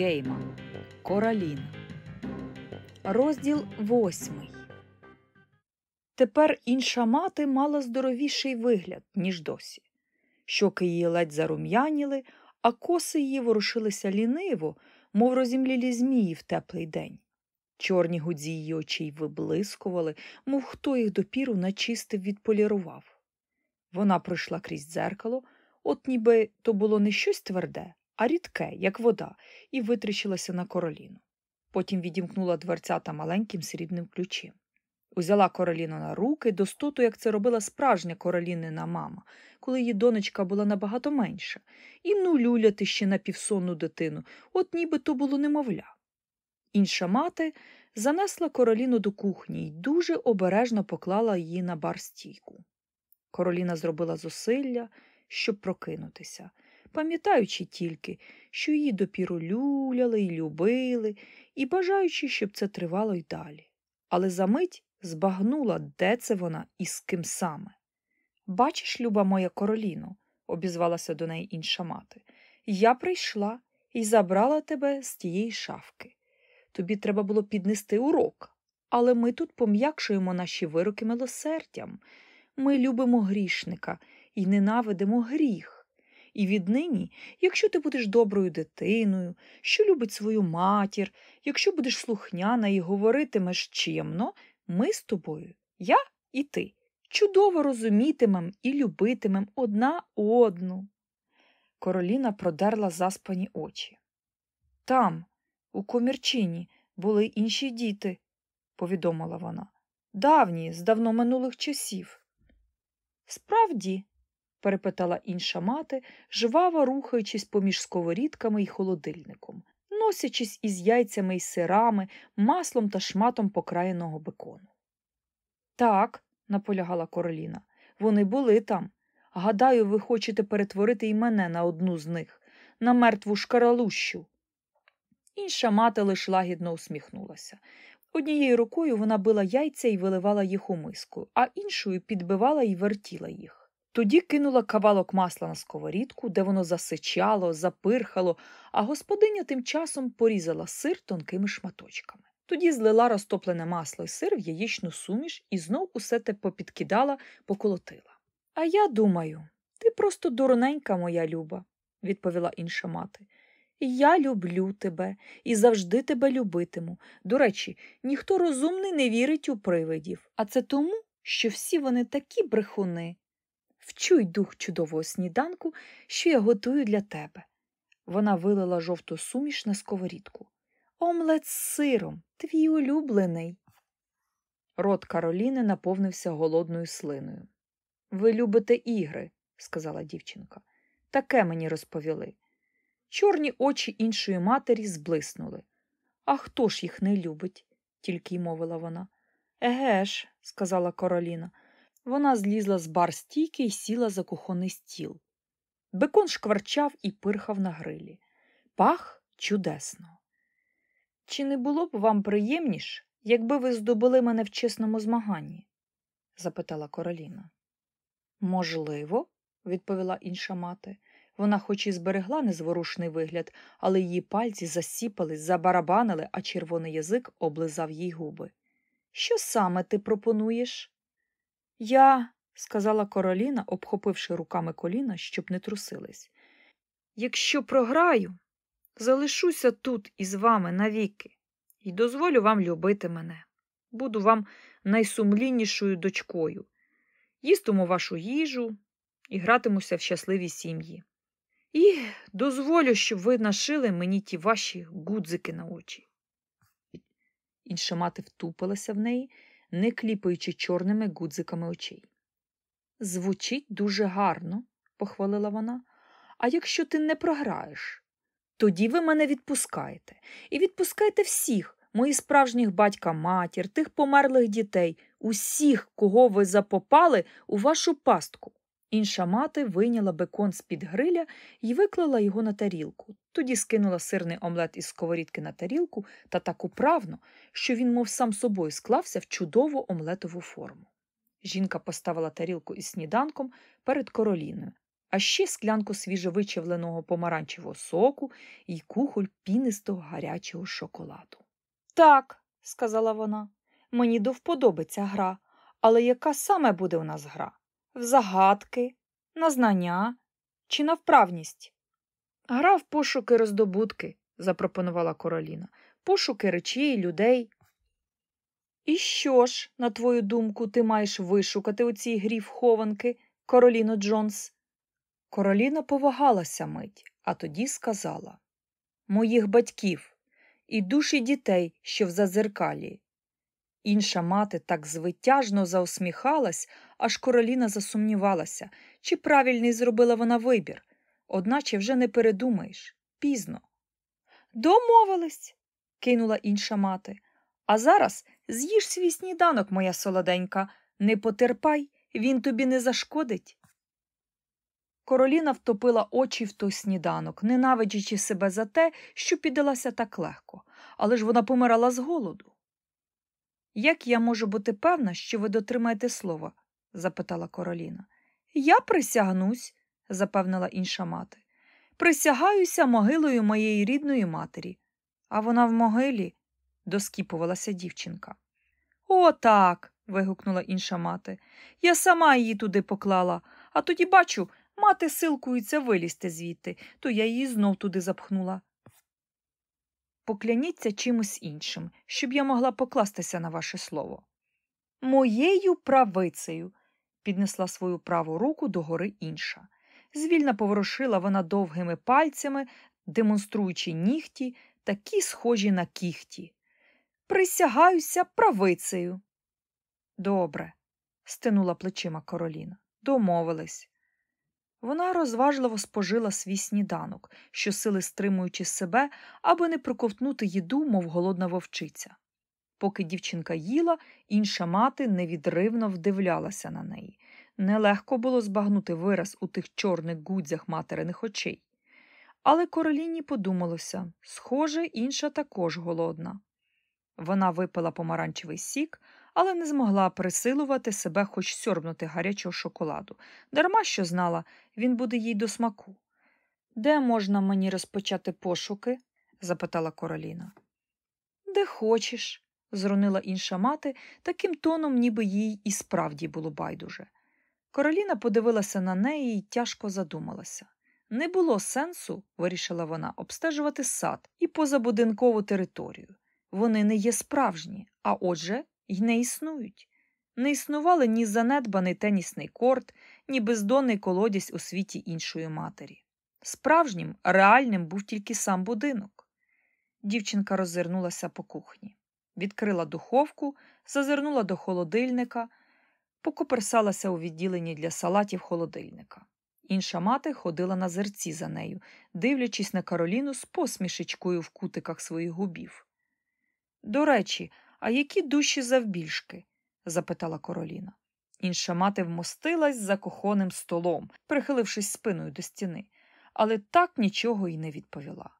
Гейман Кораліна. Розділ восьмий. Тепер інша мати мала здоровіший вигляд, ніж досі. Щоки її ледь зарум'яніли, а коси її ворушилися ліниво, мов розімлілі змії в теплий день. Чорні гудзі її очей виблискували, мов хто їх допіру начистив відполірував. Вона пройшла крізь дзеркало, от ніби то було не щось тверде, а рідке, як вода, і витріщилася на короліну. Потім відімкнула дверцята маленьким срібним ключем. Узяла короліну на руки, достоту, як це робила справжня королінина мама, коли її донечка була набагато менша, і ну люляти ще на півсонну дитину, от ніби то було немовля. Інша мати занесла короліну до кухні і дуже обережно поклала її на бар стійку. Короліна зробила зусилля, щоб прокинутися, пам'ятаючи тільки, що її допіру люляли й любили, і бажаючи, щоб це тривало й далі. Але за мить збагнула, де це вона і з ким саме. Бачиш, люба моя короліно, обізвалася до неї інша мати, я прийшла і забрала тебе з тієї шафки. Тобі треба було піднести урок, але ми тут пом'якшуємо наші вироки милосердям. Ми любимо грішника і ненавидимо гріх. І віднині, якщо ти будеш доброю дитиною, що любить свою матір, якщо будеш слухняна і говоритимеш чимно, ми з тобою, я і ти, чудово розумітимем і любитимем одна одну. Короліна продерла заспані очі. Там, у комірчині, були інші діти, повідомила вона, давні, з давно минулих часів. Справді, перепитала інша мати, жваво рухаючись поміж сковорідками і холодильником, носячись із яйцями й сирами, маслом та шматом покраєного бекону. Так, наполягала Короліна, вони були там. Гадаю, ви хочете перетворити і мене на одну з них, на мертву шкаралущу. Інша мати лиш лагідно усміхнулася. Однією рукою вона била яйця і виливала їх у миску, а іншою підбивала і вертіла їх. Тоді кинула кавалок масла на сковорідку, де воно засичало, запирхало, а господиня тим часом порізала сир тонкими шматочками. Тоді злила розтоплене масло і сир в яєчну суміш і знов усе те попідкидала, поколотила. А я думаю, ти просто дурненька моя люба, відповіла інша мати. Я люблю тебе і завжди тебе любитиму. До речі, ніхто розумний не вірить у привидів, а це тому, що всі вони такі брехуни. Вчуй дух чудового сніданку, що я готую для тебе. Вона вилила жовту суміш на сковорідку. Омлет з сиром, твій улюблений. Рот Кароліни наповнився голодною слиною. Ви любите ігри, сказала дівчинка. Таке мені розповіли. Чорні очі іншої матері зблиснули. А хто ж їх не любить? тільки й мовила вона. Еге ж, сказала Кароліна. Вона злізла з бар стійки і сіла за кухонний стіл. Бекон шкварчав і пирхав на грилі. Пах чудесно. Чи не було б вам приємніш, якби ви здобули мене в чесному змаганні? запитала Короліна. Можливо, відповіла інша мати. Вона хоч і зберегла незворушний вигляд, але її пальці засіпались, забарабанили, а червоний язик облизав їй губи. Що саме ти пропонуєш? Я, сказала Короліна, обхопивши руками коліна, щоб не трусились. Якщо програю, залишуся тут із вами навіки і дозволю вам любити мене. Буду вам найсумліннішою дочкою, їстиму вашу їжу і гратимуся в щасливій сім'ї. І дозволю, щоб ви нашили мені ті ваші гудзики на очі. Інша мати втупилася в неї, не кліпаючи чорними гудзиками очей. Звучить дуже гарно, похвалила вона. А якщо ти не програєш, тоді ви мене відпускаєте. І відпускайте всіх, моїх справжніх батька матір, тих померлих дітей, усіх, кого ви запопали у вашу пастку. Інша мати вийняла бекон з-під гриля і виклала його на тарілку. Тоді скинула сирний омлет із сковорідки на тарілку та так управно, що він, мов сам собою, склався в чудову омлетову форму. Жінка поставила тарілку із сніданком перед короліною, а ще склянку свіжовичавленого помаранчевого соку і кухоль пінистого гарячого шоколаду. Так, сказала вона, мені до вподоби ця гра, але яка саме буде у нас гра? В загадки, на знання чи на вправність? Гра в пошуки роздобутки, запропонувала Короліна, пошуки речей, людей. І що ж, на твою думку, ти маєш вишукати у цій грі вхованки, Короліно Джонс? Короліна повагалася мить, а тоді сказала Моїх батьків і душі дітей, що в зазеркалі. Інша мати так звитяжно заусміхалась, аж короліна засумнівалася, чи правильний зробила вона вибір, одначе вже не передумаєш пізно. Домовились, кинула інша мати. А зараз з'їж свій сніданок, моя солоденька, не потерпай, він тобі не зашкодить. Короліна втопила очі в той сніданок, ненавидячи себе за те, що піддалася так легко, але ж вона помирала з голоду. Як я можу бути певна, що ви дотримаєте слова? запитала Короліна. Я присягнусь, запевнила інша мати. Присягаюся могилою моєї рідної матері. А вона в могилі, доскіпувалася дівчинка. «О, так!» – вигукнула інша мати. Я сама її туди поклала, а тоді бачу, мати силкується вилізти звідти, то я її знов туди запхнула. Покляніться чимось іншим, щоб я могла покластися на ваше слово. Моєю правицею, піднесла свою праву руку догори інша. Звільно поворушила вона довгими пальцями, демонструючи нігті, такі схожі на кіхті. Присягаюся правицею. Добре, стинула плечима Короліна. Домовились. Вона розважливо спожила свій сніданок, щосили стримуючи себе, аби не проковтнути їду, мов голодна вовчиця. Поки дівчинка їла, інша мати невідривно вдивлялася на неї. Нелегко було збагнути вираз у тих чорних гудзях материних очей. Але короліні подумалося схоже, інша також голодна. Вона випила помаранчевий сік, але не змогла присилувати себе хоч сьорбнути гарячого шоколаду, дарма що знала, він буде їй до смаку. Де можна мені розпочати пошуки? запитала Короліна. Де хочеш, зрунила інша мати, таким тоном, ніби їй і справді було байдуже. Короліна подивилася на неї і тяжко задумалася. Не було сенсу, вирішила вона, обстежувати сад і позабудинкову територію. Вони не є справжні, а отже, й не існують. Не існували ні занедбаний тенісний корт, ні бездонний колодязь у світі іншої матері. Справжнім, реальним був тільки сам будинок. Дівчинка роззирнулася по кухні, відкрила духовку, зазирнула до холодильника, покоперсалася у відділенні для салатів холодильника. Інша мати ходила на зерці за нею, дивлячись на Кароліну з посмішечкою в кутиках своїх губів. До речі, а які душі завбільшки? запитала Короліна. Інша мати вмостилась за кухонним столом, прихилившись спиною до стіни, але так нічого й не відповіла.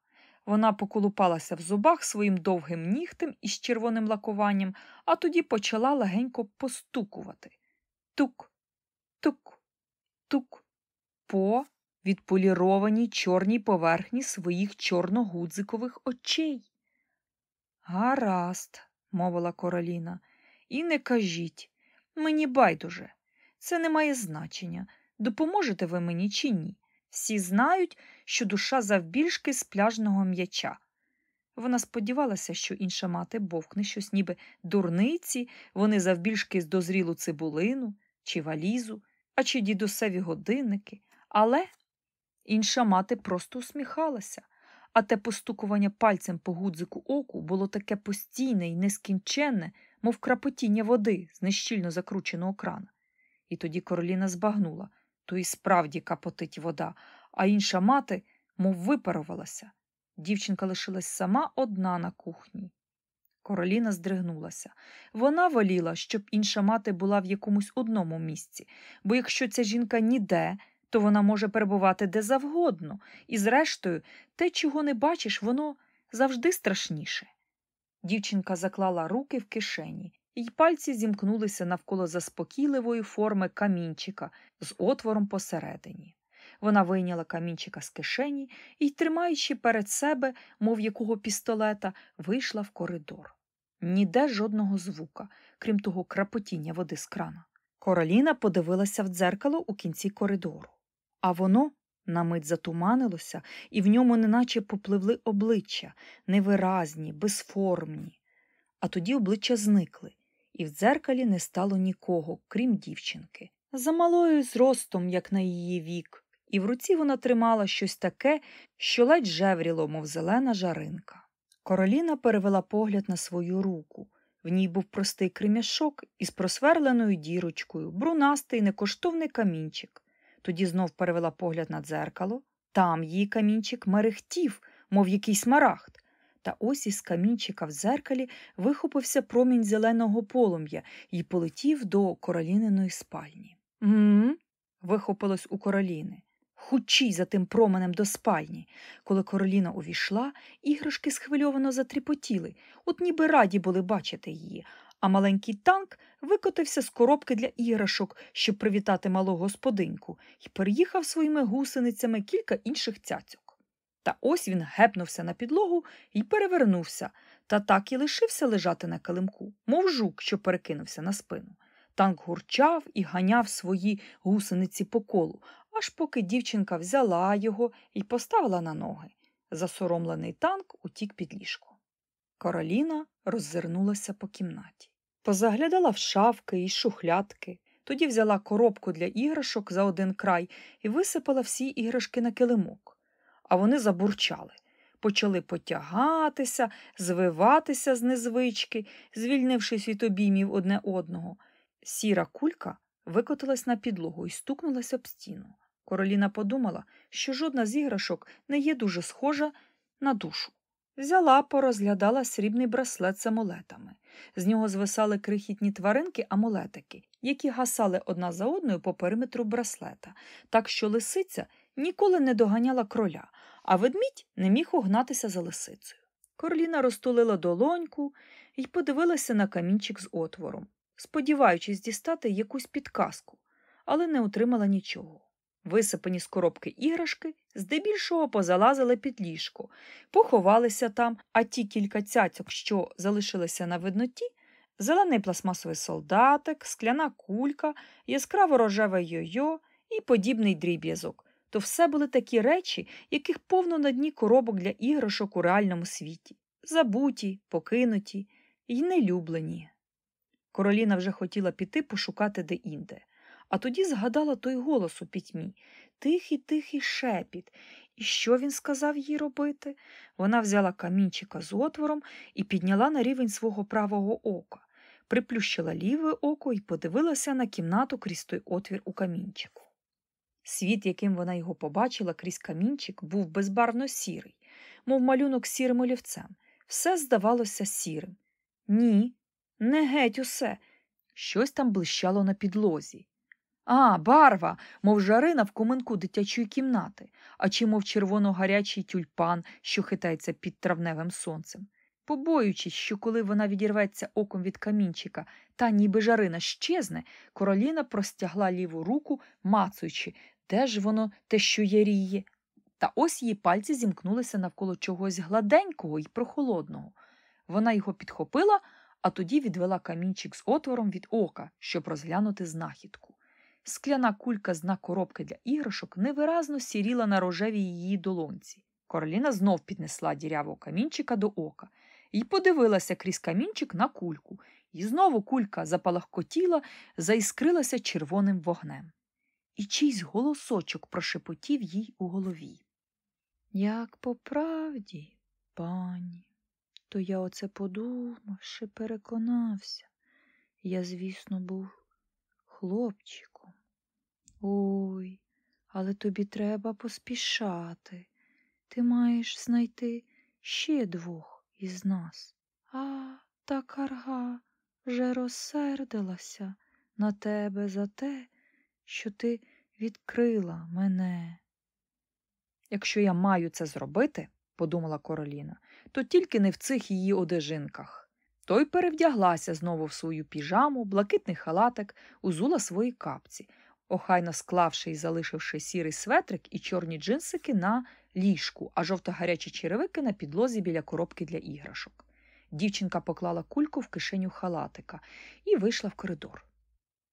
Вона поколупалася в зубах своїм довгим нігтем із червоним лакуванням, а тоді почала легенько постукувати. Тук, тук, тук, по відполірованій чорній поверхні своїх чорногудзикових очей. Гаразд, мовила Короліна, і не кажіть. Мені байдуже. Це не має значення. Допоможете ви мені чи ні? Всі знають, що душа завбільшки з пляжного м'яча. Вона сподівалася, що інша мати бовкне щось, ніби дурниці, вони завбільшки з дозрілу цибулину чи валізу, а чи дідусеві годинники. Але інша мати просто усміхалася а те постукування пальцем по гудзику оку було таке постійне і нескінченне, мов крапотіння води з нещільно закрученого крана. І тоді короліна збагнула то і справді капотить вода, а інша мати, мов випарувалася. Дівчинка лишилась сама одна на кухні. Короліна здригнулася. Вона воліла, щоб інша мати була в якомусь одному місці, бо якщо ця жінка ніде, то вона може перебувати де завгодно, і, зрештою, те, чого не бачиш, воно завжди страшніше. Дівчинка заклала руки в кишені, і пальці зімкнулися навколо заспокійливої форми камінчика з отвором посередині. Вона вийняла камінчика з кишені і, тримаючи перед себе, мов якого пістолета, вийшла в коридор. Ніде жодного звука, крім того крапотіння води з крана. Короліна подивилася в дзеркало у кінці коридору, а воно на мить затуманилося, і в ньому неначе попливли обличчя, невиразні, безформні. А тоді обличчя зникли, і в дзеркалі не стало нікого, крім дівчинки. За малою зростом, як на її вік, і в руці вона тримала щось таке, що ледь жевріло, мов зелена жаринка. Короліна перевела погляд на свою руку. В ній був простий кремішок із просверленою дірочкою, брунастий некоштовний камінчик. Тоді знов перевела погляд на дзеркало. Там її камінчик мерехтів, мов якийсь марахт. Та ось із камінчика в дзеркалі вихопився промінь зеленого полум'я і полетів до короліниної спальні. «М-м-м», вихопилось у короліни. Хучій за тим променем до спальні. Коли короліна увійшла, іграшки схвильовано затріпотіли, от ніби раді були бачити її, а маленький танк викотився з коробки для іграшок, щоб привітати малу господиньку, і переїхав своїми гусеницями кілька інших цяцьок. Та ось він гепнувся на підлогу і перевернувся, та так і лишився лежати на килимку, мов жук, що перекинувся на спину. Танк гурчав і ганяв свої гусениці по колу, аж поки дівчинка взяла його і поставила на ноги. Засоромлений танк утік під ліжко. Короліна роззирнулася по кімнаті. Позаглядала в шафки і шухлядки, тоді взяла коробку для іграшок за один край і висипала всі іграшки на килимок. А вони забурчали, почали потягатися, звиватися з незвички, звільнившись від обіймів одне одного. Сіра кулька викотилась на підлогу і стукнулася об стіну. Короліна подумала, що жодна з іграшок не є дуже схожа на душу. Взяла, порозглядала срібний браслет з амулетами. З нього звисали крихітні тваринки амулетики, які гасали одна за одною по периметру браслета, так що лисиця ніколи не доганяла кроля, а ведмідь не міг угнатися за лисицею. Короліна розтулила долоньку і подивилася на камінчик з отвором, сподіваючись дістати якусь підказку, але не отримала нічого. Висипані з коробки іграшки здебільшого позалазили під ліжко, поховалися там, а ті кілька цяцьок, що залишилися на видноті, зелений пластмасовий солдатик, скляна кулька, яскраво рожеве йо-йо і подібний дріб'язок. То все були такі речі, яких повно на дні коробок для іграшок у реальному світі забуті, покинуті й нелюблені. Короліна вже хотіла піти пошукати де-інде. А тоді згадала той голос у пітьмі тихий, тихий шепіт. І що він сказав їй робити? Вона взяла камінчика з отвором і підняла на рівень свого правого ока, приплющила ліве око і подивилася на кімнату крізь той отвір у камінчику. Світ, яким вона його побачила крізь камінчик, був безбарвно сірий, мов малюнок сірим олівцем. Все здавалося сірим. Ні, не геть усе. Щось там блищало на підлозі. А, барва, мов жарина в коминку дитячої кімнати, а чи мов червоно-гарячий тюльпан, що хитається під травневим сонцем. Побоюючись, що коли вона відірветься оком від камінчика, та ніби жарина щезне, короліна простягла ліву руку, мацуючи, де ж воно те, що яріє. Та ось її пальці зімкнулися навколо чогось гладенького і прохолодного. Вона його підхопила, а тоді відвела камінчик з отвором від ока, щоб розглянути знахідку. Скляна кулька з коробки для іграшок невиразно сіріла на рожевій її долонці. Короліна знов піднесла дірявого камінчика до ока і подивилася крізь камінчик на кульку, і знову кулька запалахкотіла, заіскрилася червоним вогнем. І чийсь голосочок прошепотів їй у голові. Як по правді, пані, то я оце подумавши, переконався. Я, звісно, був хлопчиком. Ой, але тобі треба поспішати. Ти маєш знайти ще двох із нас. А та карга вже розсердилася на тебе за те, що ти відкрила мене. Якщо я маю це зробити, подумала Короліна, то тільки не в цих її одежинках. Той перевдяглася знову в свою піжаму, блакитний халатик, узула свої капці. Охайно склавши і залишивши сірий светрик і чорні джинсики на ліжку, а жовто-гарячі черевики на підлозі біля коробки для іграшок. Дівчинка поклала кульку в кишеню халатика і вийшла в коридор.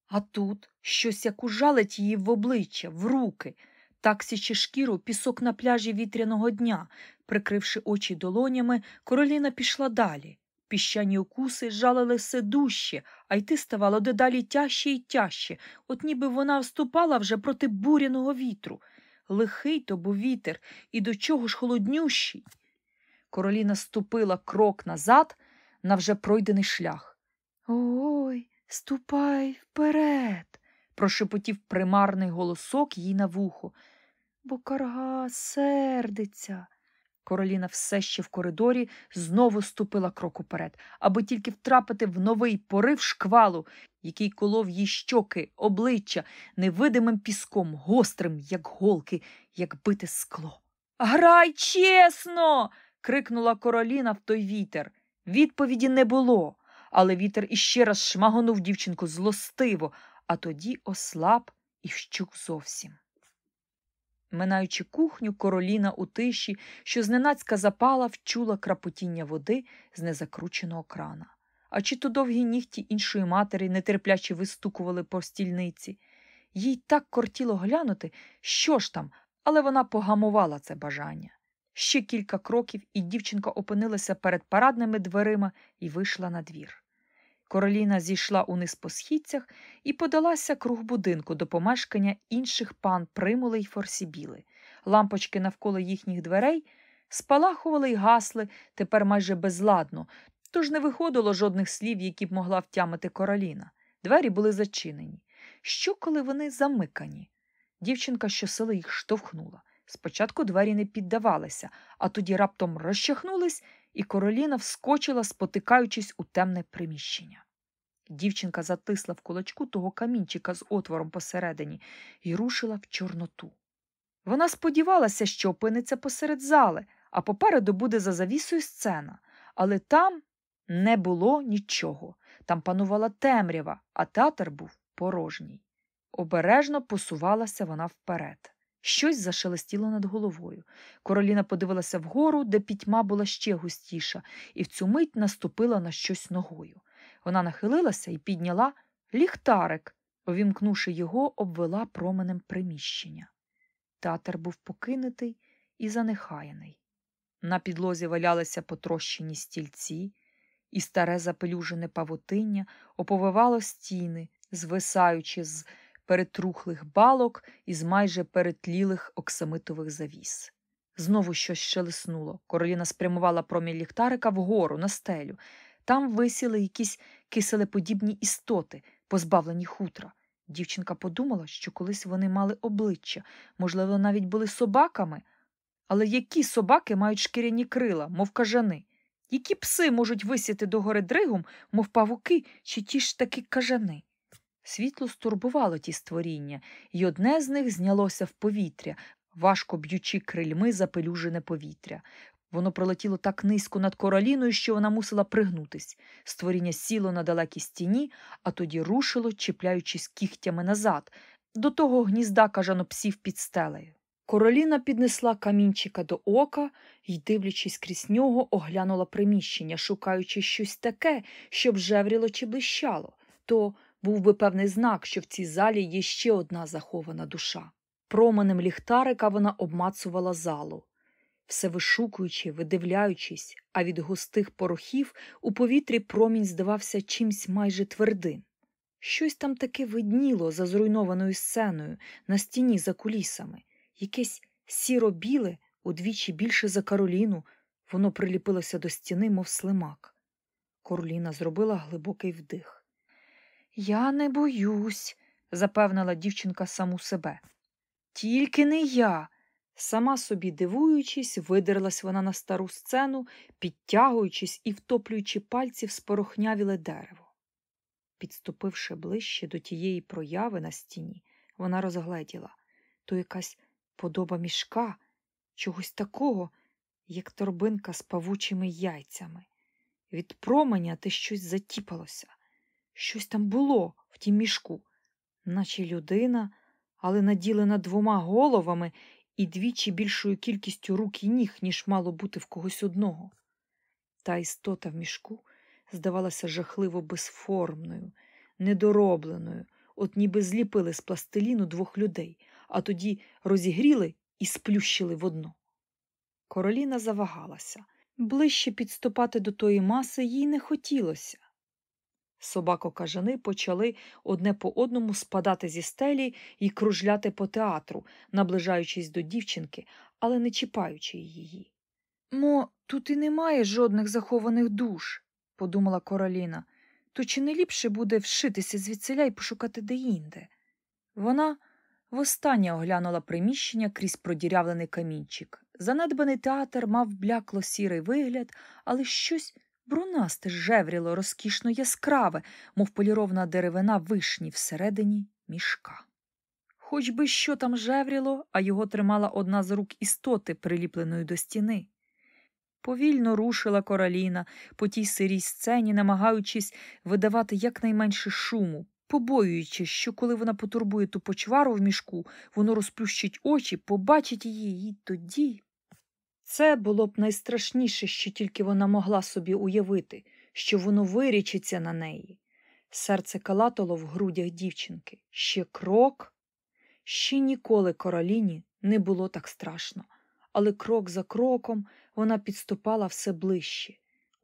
А тут щось як ужалить її в обличчя, в руки, так січе шкіру пісок на пляжі вітряного дня. Прикривши очі долонями, короліна пішла далі. Піщані укуси жалили все дужче, а йти ставало дедалі тяжче і тяжче, от ніби вона вступала вже проти буряного вітру. Лихий то був вітер, і до чого ж холоднющий. Короліна ступила крок назад на вже пройдений шлях. Ой, ступай вперед, прошепотів примарний голосок їй на вухо. Бо карга сердиться. Короліна все ще в коридорі знову ступила крок уперед, аби тільки втрапити в новий порив шквалу, який колов їй щоки, обличчя невидимим піском, гострим, як голки, як бите скло. Грай чесно. крикнула короліна в той вітер. Відповіді не було, але вітер іще раз шмагонув дівчинку злостиво, а тоді ослаб і вщук зовсім. Минаючи кухню, короліна у тиші, що зненацька запала, вчула крапотіння води з незакрученого крана. А чи то довгі нігті іншої матері нетерпляче вистукували по стільниці. Їй так кортіло глянути, що ж там, але вона погамувала це бажання. Ще кілька кроків, і дівчинка опинилася перед парадними дверима і вийшла на двір. Короліна зійшла униз по східцях і подалася круг будинку до помешкання інших пан Примули й Форсібіли. Лампочки навколо їхніх дверей спалахували й гасли тепер майже безладно, тож не виходило жодних слів, які б могла втямити короліна. Двері були зачинені. Що, коли вони замикані? Дівчинка щосили їх штовхнула. Спочатку двері не піддавалися, а тоді раптом розчахнулись, і короліна вскочила, спотикаючись у темне приміщення. Дівчинка затисла в кулачку того камінчика з отвором посередині і рушила в Чорноту. Вона сподівалася, що опиниться посеред зали, а попереду буде за завісою сцена, але там не було нічого. Там панувала темрява, а театр був порожній. Обережно посувалася вона вперед. Щось зашелестіло над головою. Короліна подивилася вгору, де пітьма була ще густіша, і в цю мить наступила на щось ногою. Вона нахилилася і підняла ліхтарик, увімкнувши його, обвела променем приміщення. Татер був покинутий і занехаяний. На підлозі валялися потрощені стільці, і старе запелюжене павутиння оповивало стіни, звисаючи з перетрухлих балок із майже перетлілих оксамитових завіс. Знову щось шелеснуло. Короліна спрямувала промінь ліхтарика вгору, на стелю. Там висіли якісь киселеподібні істоти, позбавлені хутра. Дівчинка подумала, що колись вони мали обличчя, можливо, навіть були собаками. Але які собаки мають шкіряні крила, мов кажани? Які пси можуть висіти догори дригом, мов павуки, чи ті ж таки кажани? Світло стурбувало ті створіння, і одне з них знялося в повітря, важко б'ючи крильми запелюжене повітря. Воно пролетіло так низько над короліною, що вона мусила пригнутись. Створіння сіло на далекій стіні, а тоді рушило, чіпляючись кігтями назад, до того гнізда кажанопсів під стелею. Короліна піднесла камінчика до ока і, дивлячись крізь нього, оглянула приміщення, шукаючи щось таке, щоб жевріло чи блищало. То був би певний знак, що в цій залі є ще одна захована душа. Променем ліхтарика вона обмацувала залу, все вишукуючи, видивляючись, а від густих порохів у повітрі промінь здавався чимсь майже твердим. Щось там таке видніло за зруйнованою сценою на стіні за кулісами, якесь сіро-біле, удвічі більше за Кароліну, воно приліпилося до стіни, мов слимак. Короліна зробила глибокий вдих. Я не боюсь, запевнила дівчинка саму себе. Тільки не я. Сама собі дивуючись, видерлась вона на стару сцену, підтягуючись і втоплюючи пальці в спорохнявіле дерево. Підступивши ближче до тієї прояви на стіні, вона розгледіла то якась подоба мішка, чогось такого, як торбинка з павучими яйцями. Від променя те щось затіпалося. Щось там було в тім мішку, наче людина але наділена двома головами і двічі більшою кількістю рук і ніг, ніж мало бути в когось одного. Та істота в мішку здавалася жахливо безформною, недоробленою, от ніби зліпили з пластиліну двох людей, а тоді розігріли і сплющили водно. Короліна завагалася. Ближче підступати до тої маси їй не хотілося. Собако-кажани почали одне по одному спадати зі стелі і кружляти по театру, наближаючись до дівчинки, але не чіпаючи її. Мо, тут і немає жодних захованих душ, подумала Короліна, то чи не ліпше буде вшитися звідсиля і пошукати деінде? Вона востаннє оглянула приміщення крізь продірявлений камінчик. Занедбаний театр мав блякло сірий вигляд, але щось брунасте жевріло розкішно яскраве, мов поліровна деревина вишні всередині мішка. Хоч би що там жевріло, а його тримала одна з рук істоти, приліпленої до стіни. Повільно рушила короліна по тій сирій сцені, намагаючись видавати якнайменше шуму, побоюючись, що коли вона потурбує ту почвару в мішку, воно розплющить очі, побачить її, і тоді. Це було б найстрашніше, що тільки вона могла собі уявити, що воно вирічиться на неї. Серце калатало в грудях дівчинки. Ще крок. Ще ніколи короліні не було так страшно, але крок за кроком вона підступала все ближче.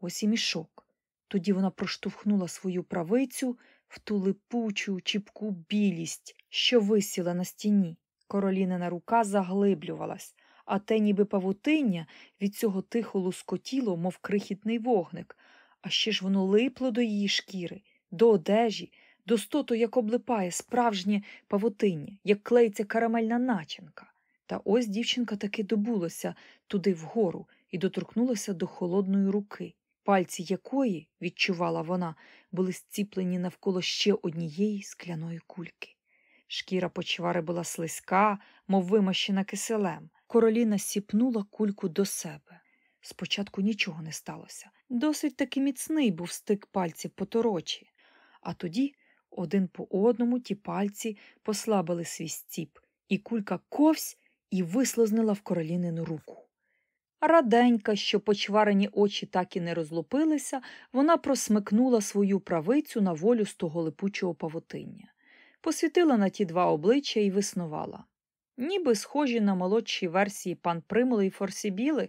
Ось і мішок. Тоді вона проштовхнула свою правицю в ту липучу, чіпку білість, що висіла на стіні. Королінина рука заглиблювалась а те, ніби павутиння, від цього тихо лускотіло, мов крихітний вогник, а ще ж воно липло до її шкіри, до одежі, до стоту, як облипає справжнє павутиння, як клеїться карамельна начинка. Та ось дівчинка таки добулася туди вгору і доторкнулася до холодної руки, пальці якої, відчувала вона, були зціплені навколо ще однієї скляної кульки. Шкіра почвари була слизька, мов вимащена киселем. Короліна сіпнула кульку до себе. Спочатку нічого не сталося. Досить таки міцний був стик пальців по торочі. А тоді один по одному ті пальці послабили свій стіп, і кулька ковсь і вислознила в королінину руку. Раденька, що почварені очі так і не розлупилися, вона просмикнула свою правицю на волю з того липучого павутиння, посвітила на ті два обличчя і виснувала ніби схожі на молодші версії пан Примули і Форсібіли,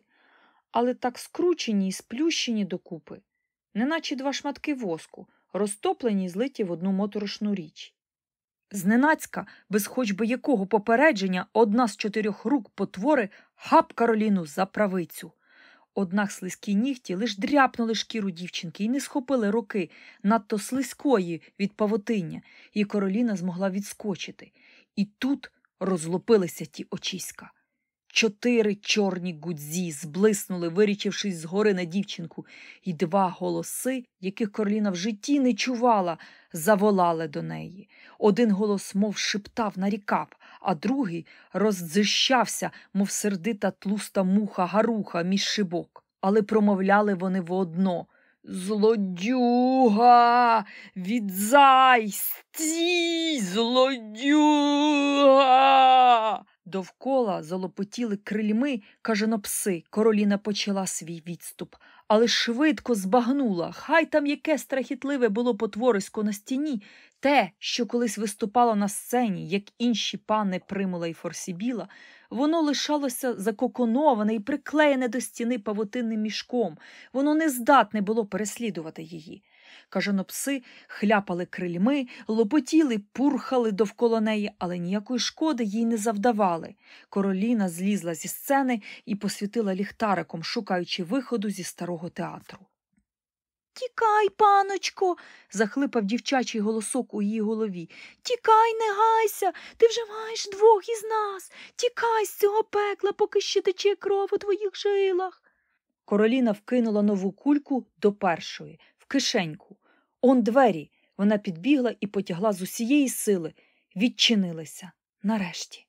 але так скручені і сплющені докупи, неначе два шматки воску, розтоплені і злиті в одну моторошну річ. Зненацька, без хоч би якого попередження, одна з чотирьох рук потвори хап Кароліну за правицю. Однак слизькі нігті лиш дряпнули шкіру дівчинки і не схопили руки, надто слизької від павутиння, і Кароліна змогла відскочити. І тут розлупилися ті очиська. Чотири чорні гудзі зблиснули, вирічившись згори на дівчинку, і два голоси, яких Короліна в житті не чувала, заволали до неї. Один голос, мов шептав, нарікав, а другий роздзищався, мов сердита тлуста муха гаруха між шибок. Але промовляли вони воодно Злодюга, відзай, стій, злодюга. Довкола залопотіли крильми кажанопси. Короліна почала свій відступ, але швидко збагнула. Хай там яке страхітливе було потворисько на стіні, те, що колись виступало на сцені, як інші пани Примула і Форсібіла, воно лишалося закоконоване і приклеєне до стіни павутинним мішком, воно не здатне було переслідувати її. Кажанопси хляпали крильми, лопотіли, пурхали довкола неї, але ніякої шкоди їй не завдавали. Короліна злізла зі сцени і посвітила ліхтариком, шукаючи виходу зі старого театру. Тікай, паночко, захлипав дівчачий голосок у її голові. Тікай, не гайся, ти вже маєш двох із нас. Тікай з цього пекла, поки ще тече кров у твоїх жилах. Короліна вкинула нову кульку до першої, кишеньку. Он двері. Вона підбігла і потягла з усієї сили, відчинилися нарешті.